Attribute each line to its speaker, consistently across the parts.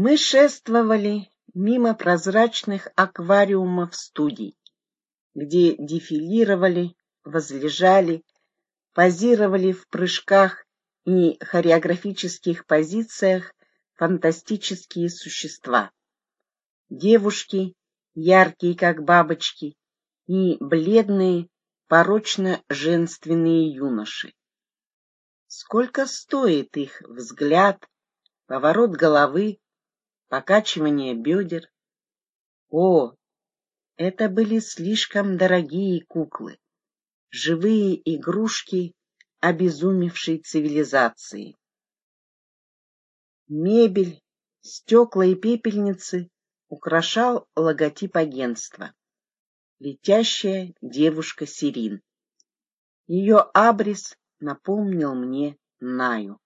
Speaker 1: Мы шествовали мимо прозрачных аквариумов студий, где дефилировали, возлежали, позировали в прыжках и хореографических позициях фантастические существа. Девушки, яркие как бабочки, и бледные, порочно-женственные юноши. Сколько стоит их взгляд, поворот головы, покачивание бедер? О, это были слишком дорогие куклы, живые игрушки обезумевшей цивилизации. Мебель, стекла и пепельницы украшал логотип агентства. Летящая девушка Сирин. Ее абрис напомнил мне Наю.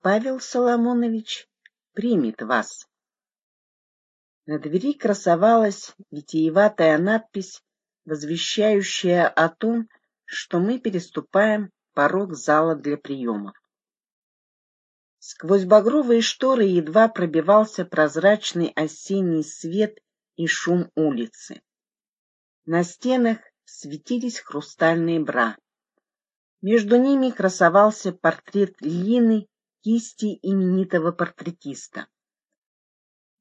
Speaker 1: Павел Соломонович примет вас. На двери красовалась витиеватая надпись, возвещающая о том, что мы переступаем порог зала для приемов. Сквозь багровые шторы едва пробивался прозрачный осенний свет и шум улицы. На стенах светились хрустальные бра. Между ними красовался портрет Лины, кисти именитого портретиста.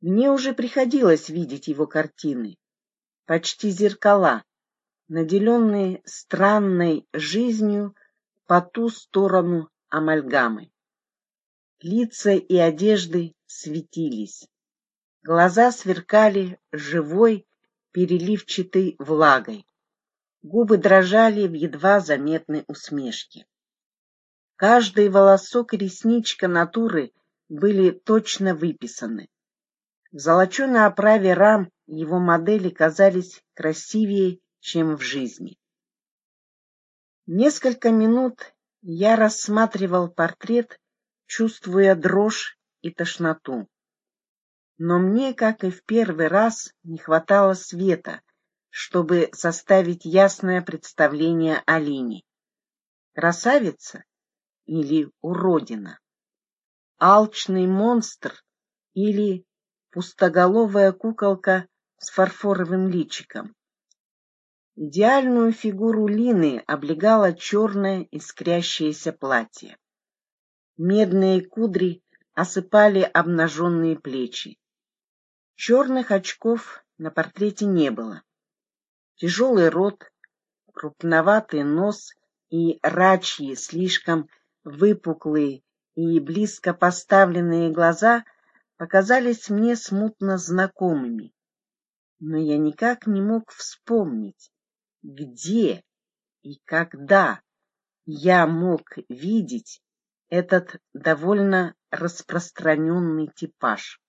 Speaker 1: Мне уже приходилось видеть его картины, почти зеркала, наделенные странной жизнью по ту сторону амальгамы. Лица и одежды светились. Глаза сверкали живой, переливчатой влагой. Губы дрожали в едва заметной усмешке. Каждый волосок и ресничка натуры были точно выписаны. В золоченой оправе рам его модели казались красивее, чем в жизни. Несколько минут я рассматривал портрет чувствуя дрожь и тошноту. Но мне, как и в первый раз, не хватало света, чтобы составить ясное представление о Лине. Красавица или уродина? Алчный монстр или пустоголовая куколка с фарфоровым личиком? Идеальную фигуру Лины облегало черное искрящееся платье. Медные кудри осыпали обнаженные плечи. Черных очков на портрете не было. Тяжелый рот, крупноватый нос и рачьи, слишком выпуклые и близко поставленные глаза показались мне смутно знакомыми. Но я никак не мог вспомнить, где и когда я мог видеть этот довольно распространенный типаж.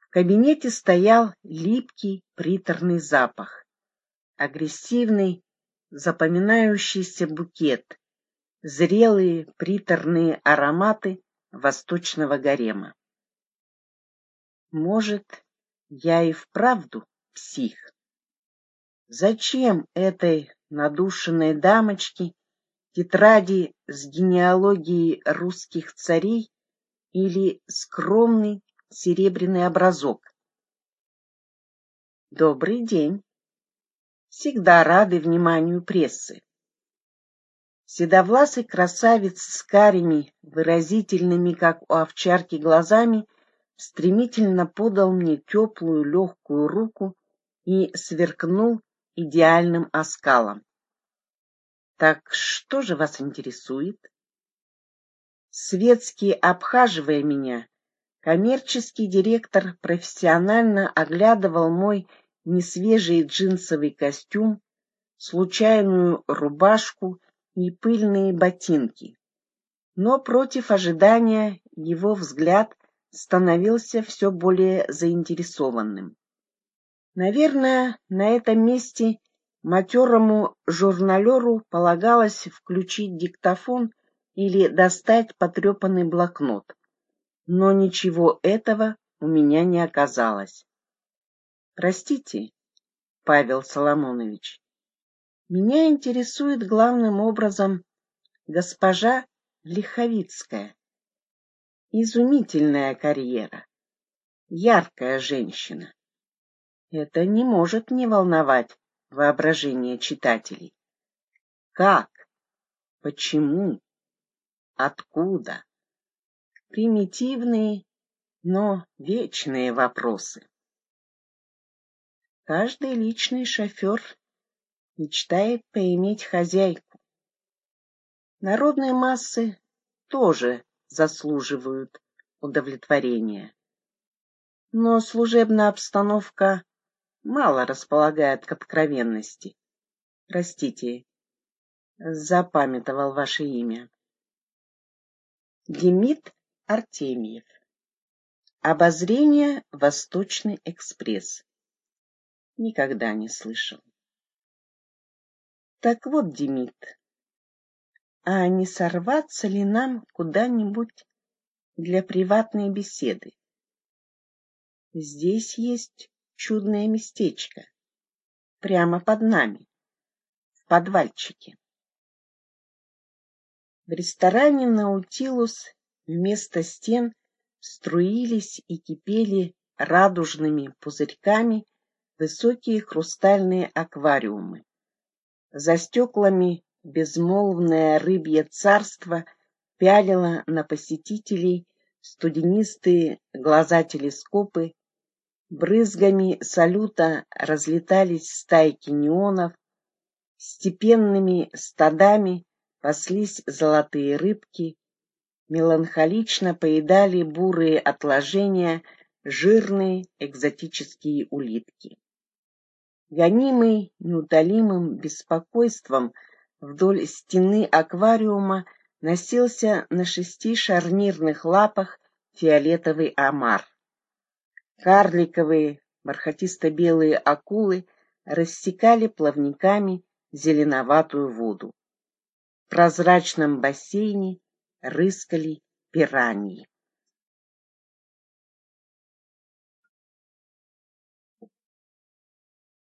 Speaker 1: В кабинете стоял липкий приторный запах, агрессивный запоминающийся букет, зрелые приторные ароматы восточного гарема. Может, я и вправду псих? Зачем этой надушенной дамочке тетради с генеалогией русских царей или скромный серебряный образок. Добрый день. Всегда рады вниманию прессы. Седовласый красавец с карими, выразительными, как у овчарки, глазами, стремительно подал мне теплую легкую руку и сверкнул идеальным оскалом. Так что же вас интересует? Светский, обхаживая меня, коммерческий директор профессионально оглядывал мой несвежий джинсовый костюм, случайную рубашку и пыльные ботинки. Но против ожидания его взгляд становился все более заинтересованным. Наверное, на этом месте Матерому журналеру полагалось включить диктофон или достать потрепанный блокнот. Но ничего этого у меня не оказалось. Простите, Павел Соломонович, меня интересует главным образом госпожа Лиховицкая. Изумительная карьера. Яркая женщина. Это не может не волновать воображение читателей. Как? Почему? Откуда? Примитивные, но вечные вопросы. Каждый личный шофер мечтает поиметь хозяйку. Народные массы тоже заслуживают удовлетворения. Но служебная обстановка мало располагает к откровенности. Простите, запамятовал ваше имя. Демид Артемьев. Обозрение Восточный экспресс. Никогда не слышал. Так вот, Демид, а не сорваться ли нам куда-нибудь для приватной беседы? Здесь есть чудное местечко, прямо под нами, в подвальчике. В ресторане «Наутилус» вместо стен струились и кипели радужными пузырьками высокие хрустальные аквариумы. За стеклами безмолвное рыбье царство пялило на посетителей студенистые глаза-телескопы, брызгами салюта разлетались стайки неонов, степенными стадами паслись золотые рыбки, меланхолично поедали бурые отложения жирные экзотические улитки. Гонимый неутолимым беспокойством вдоль стены аквариума носился на шести шарнирных лапах фиолетовый омар. Карликовые бархатисто-белые акулы рассекали плавниками зеленоватую воду. В прозрачном бассейне рыскали пираньи.